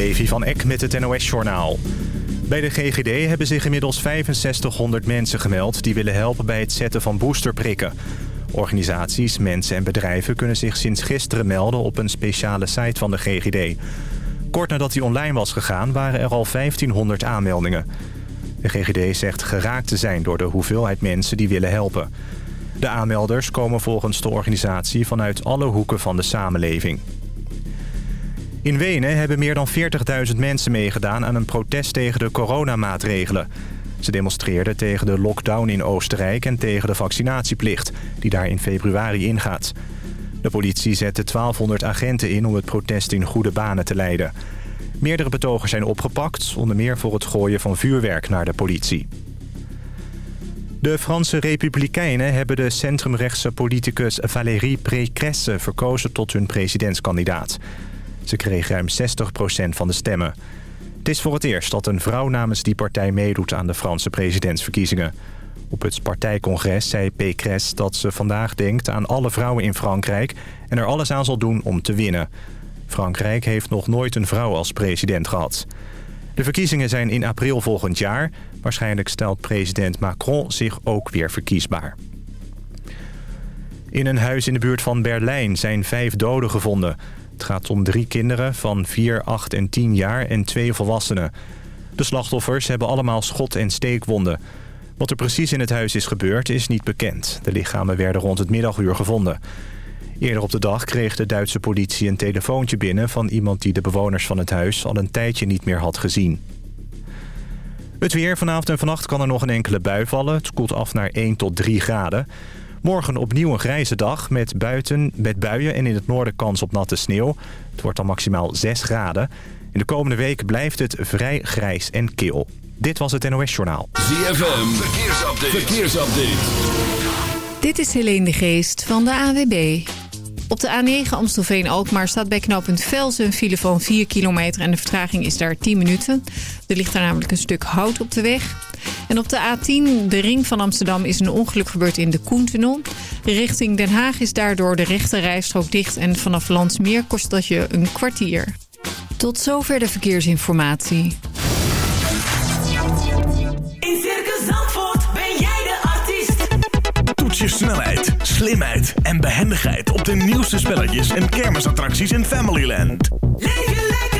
Levi van Eck met het NOS-journaal. Bij de GGD hebben zich inmiddels 6500 mensen gemeld... die willen helpen bij het zetten van boosterprikken. Organisaties, mensen en bedrijven kunnen zich sinds gisteren melden... op een speciale site van de GGD. Kort nadat hij online was gegaan waren er al 1500 aanmeldingen. De GGD zegt geraakt te zijn door de hoeveelheid mensen die willen helpen. De aanmelders komen volgens de organisatie vanuit alle hoeken van de samenleving. In Wenen hebben meer dan 40.000 mensen meegedaan aan een protest tegen de coronamaatregelen. Ze demonstreerden tegen de lockdown in Oostenrijk en tegen de vaccinatieplicht, die daar in februari ingaat. De politie zette 1200 agenten in om het protest in goede banen te leiden. Meerdere betogers zijn opgepakt, onder meer voor het gooien van vuurwerk naar de politie. De Franse Republikeinen hebben de centrumrechtse politicus Valérie Pécresse verkozen tot hun presidentskandidaat. Ze kreeg ruim 60% van de stemmen. Het is voor het eerst dat een vrouw namens die partij meedoet aan de Franse presidentsverkiezingen. Op het partijcongres zei Pécresse dat ze vandaag denkt aan alle vrouwen in Frankrijk... en er alles aan zal doen om te winnen. Frankrijk heeft nog nooit een vrouw als president gehad. De verkiezingen zijn in april volgend jaar. Waarschijnlijk stelt president Macron zich ook weer verkiesbaar. In een huis in de buurt van Berlijn zijn vijf doden gevonden. Het gaat om drie kinderen van 4, 8 en 10 jaar en twee volwassenen. De slachtoffers hebben allemaal schot- en steekwonden. Wat er precies in het huis is gebeurd is niet bekend. De lichamen werden rond het middaguur gevonden. Eerder op de dag kreeg de Duitse politie een telefoontje binnen... van iemand die de bewoners van het huis al een tijdje niet meer had gezien. Het weer vanavond en vannacht kan er nog een enkele bui vallen. Het koelt af naar 1 tot 3 graden. Morgen opnieuw een grijze dag met, buiten, met buien en in het noorden kans op natte sneeuw. Het wordt dan maximaal 6 graden. In de komende week blijft het vrij grijs en kil. Dit was het NOS Journaal. ZFM, verkeersupdate. verkeersupdate. Dit is Helene de Geest van de AWB. Op de A9 Amstelveen-Alkmaar staat bij knooppunt Velzen een file van 4 kilometer... en de vertraging is daar 10 minuten. Er ligt daar namelijk een stuk hout op de weg. En op de A10, de ring van Amsterdam, is een ongeluk gebeurd in de Koentunnel. Richting Den Haag is daardoor de rechte rijstrook dicht... en vanaf Landsmeer kost dat je een kwartier. Tot zover de verkeersinformatie. In Circus Zandvoort ben jij de artiest. Toets je snelheid, slimheid en behendigheid op de nieuwste spelletjes en kermisattracties in Familyland. Leef je lekker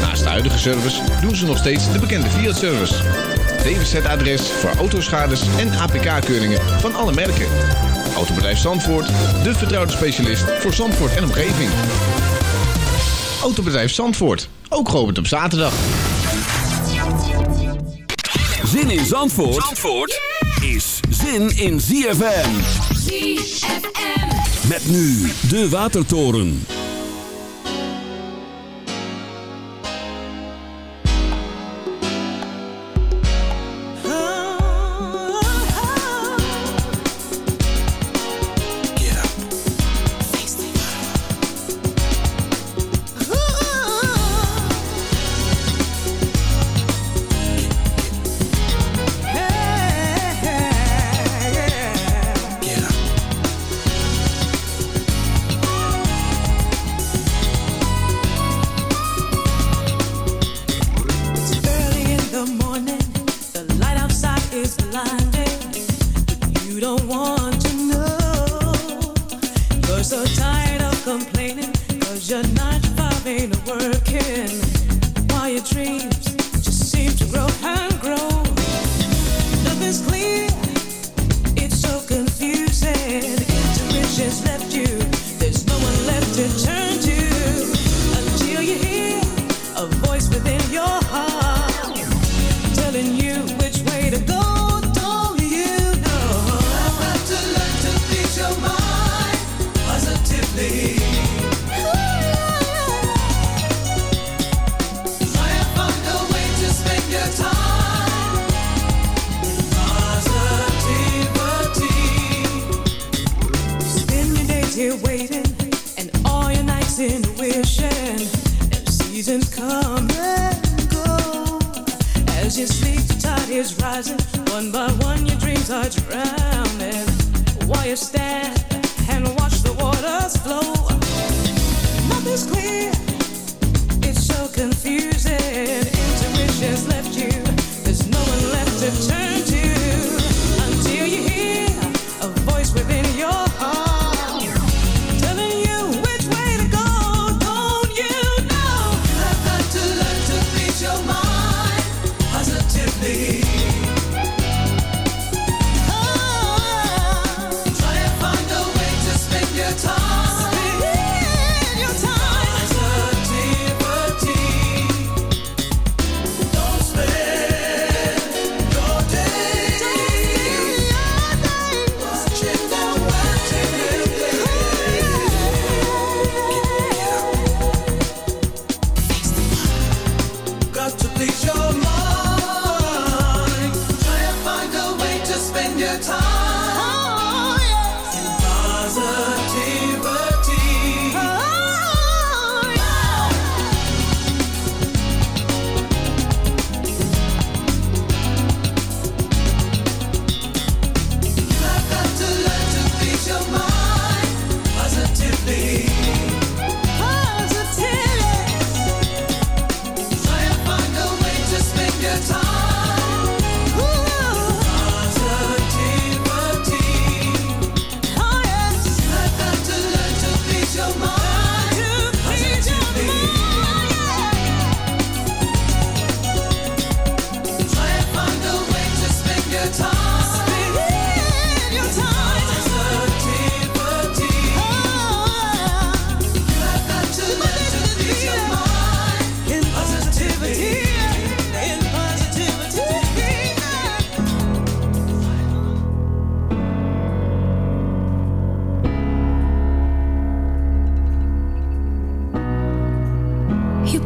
Naast de huidige service doen ze nog steeds de bekende Fiat-service. DWZ-adres voor autoschades en APK-keuringen van alle merken. Autobedrijf Zandvoort, de vertrouwde specialist voor Zandvoort en omgeving. Autobedrijf Zandvoort, ook geopend op zaterdag. Zin in Zandvoort, Zandvoort is zin in ZFM. ZFM. Met nu de Watertoren.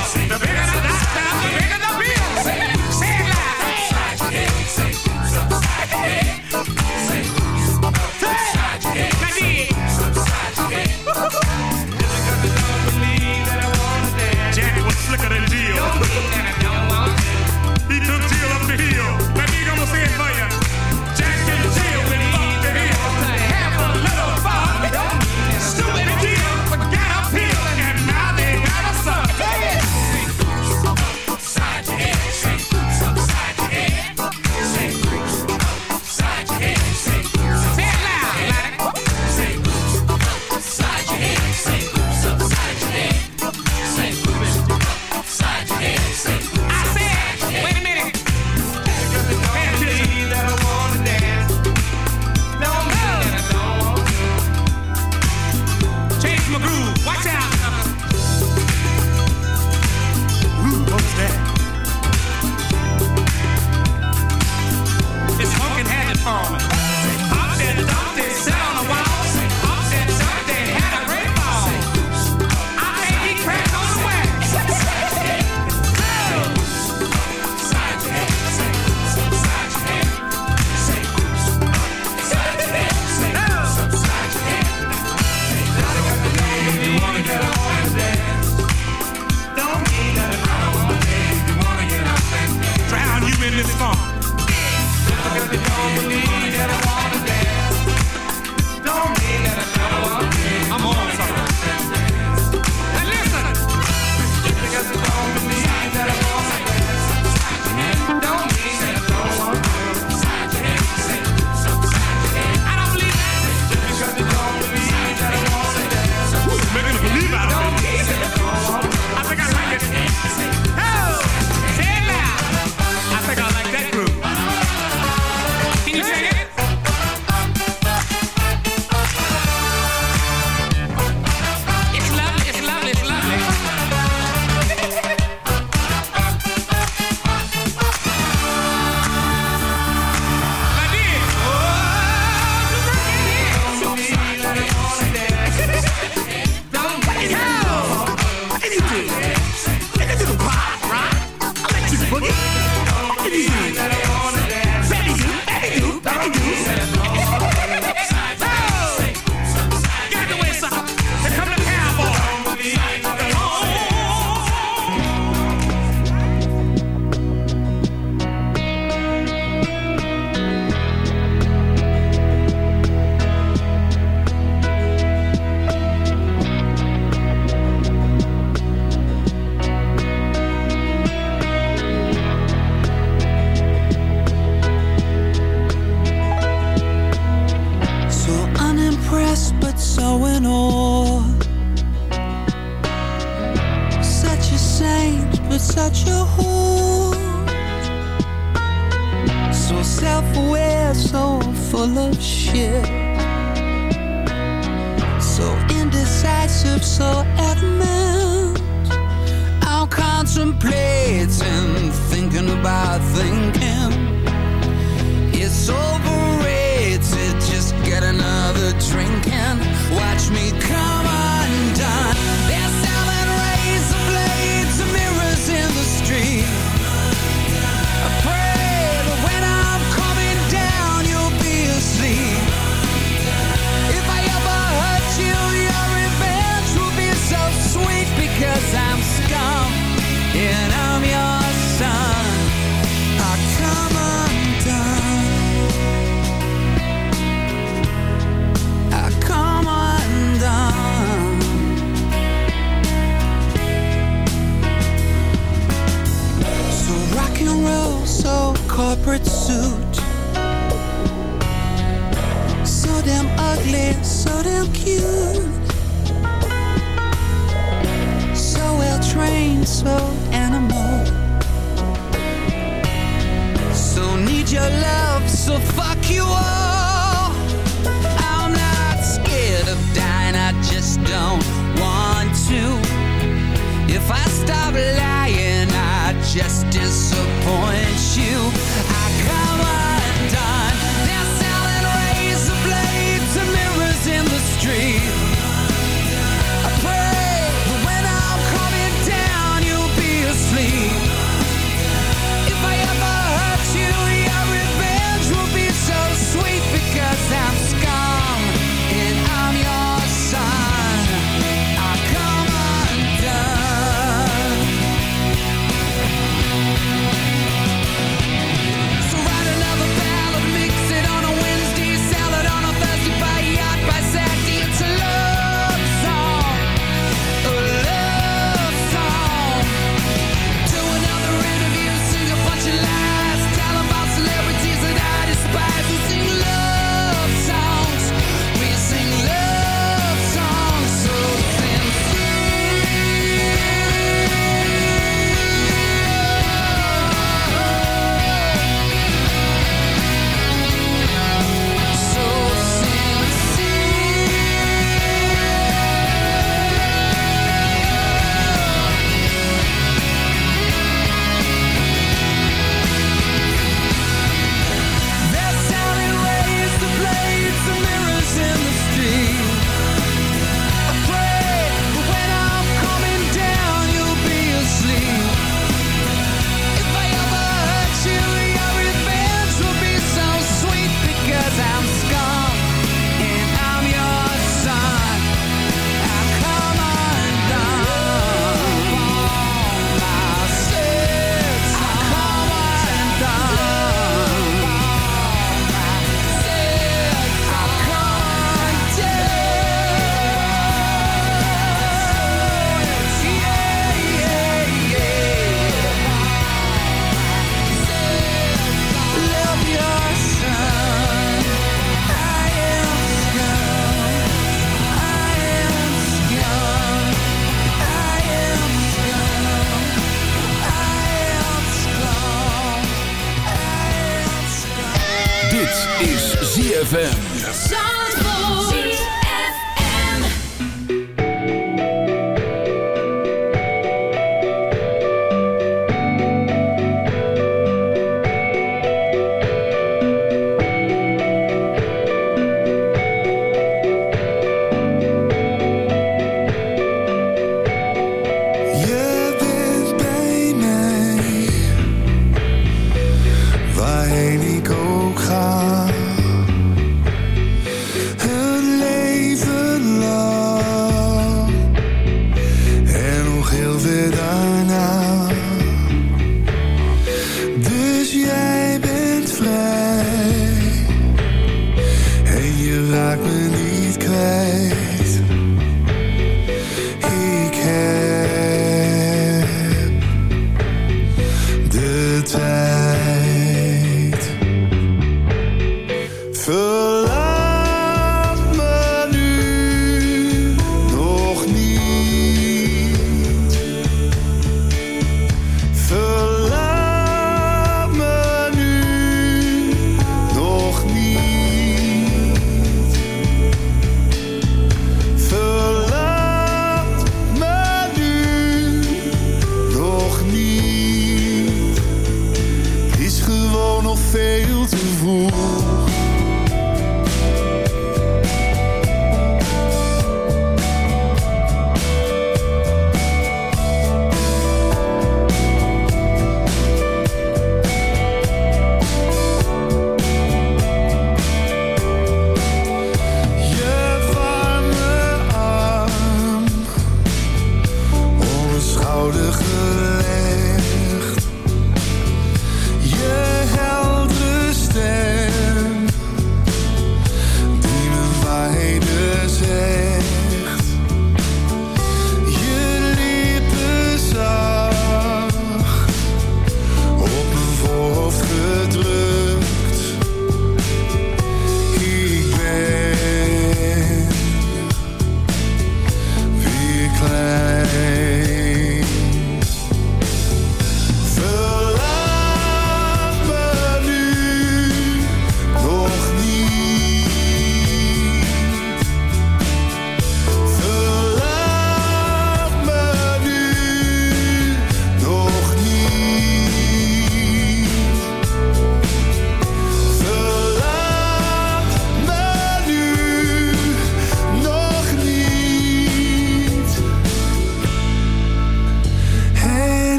The bigger the the bigger the.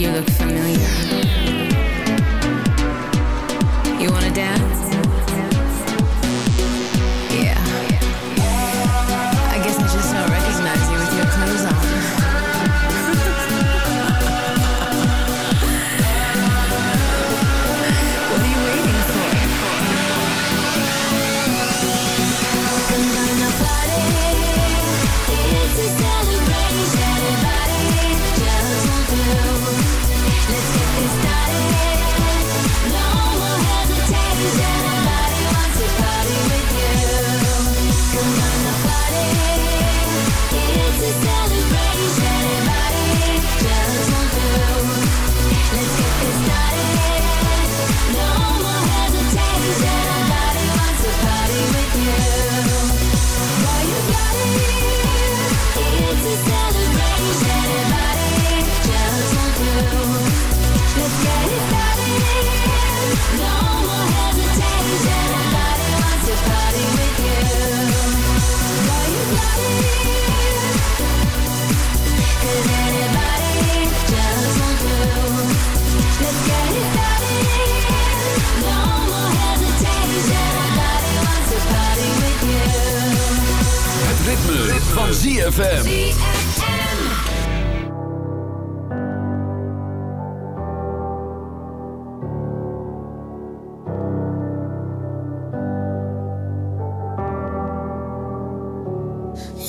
You look familiar. ritme, ritme. van ZFM.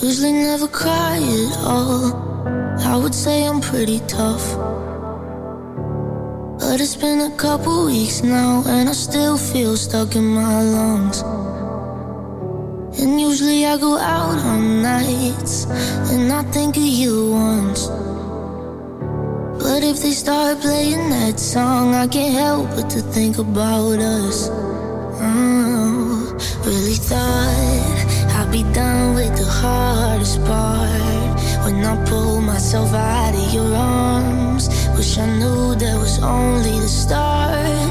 Usually never cry at all. I would say I'm pretty tough. But it's been a couple weeks now and I still feel stuck in my lungs. And usually I go out on nights and I think of you once. But if they start playing that song, I can't help but to think about us. Oh, really thought I'd be done with the hardest part when I pulled myself out of your arms. Wish I knew that was only the start.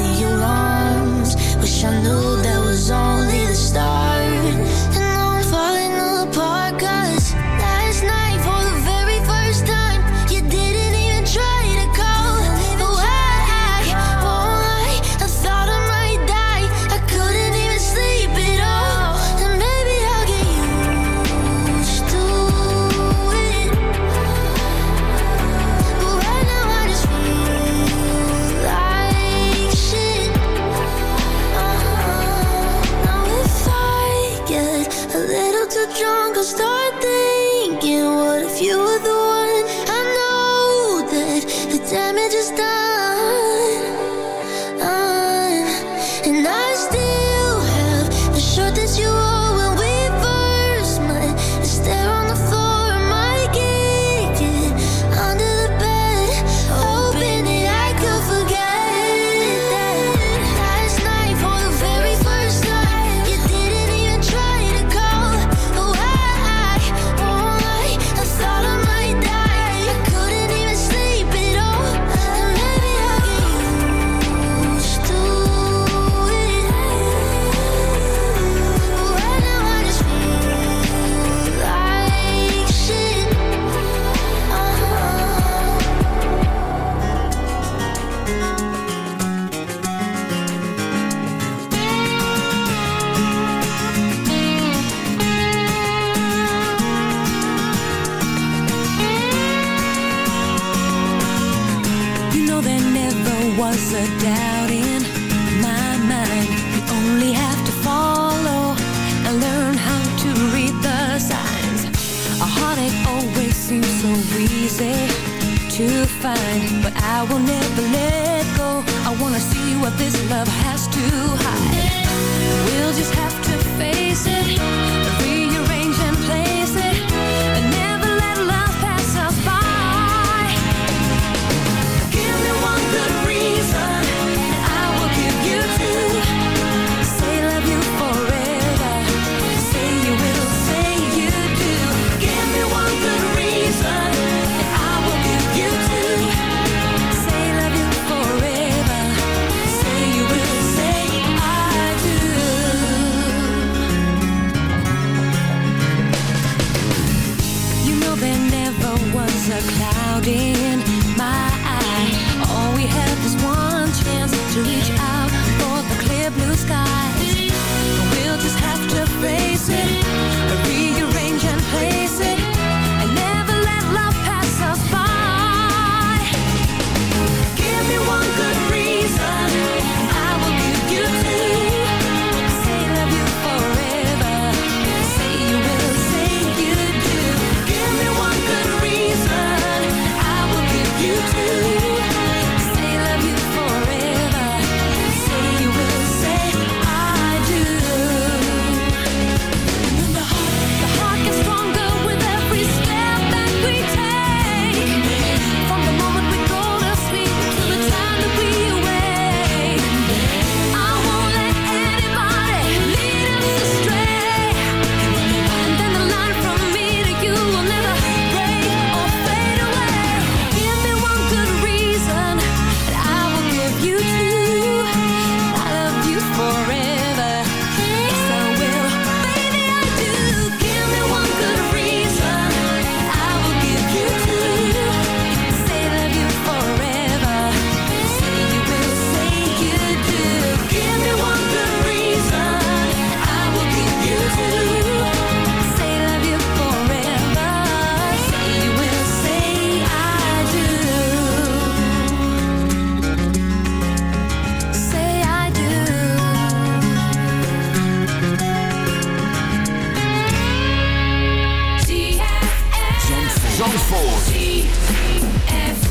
Zandvoort.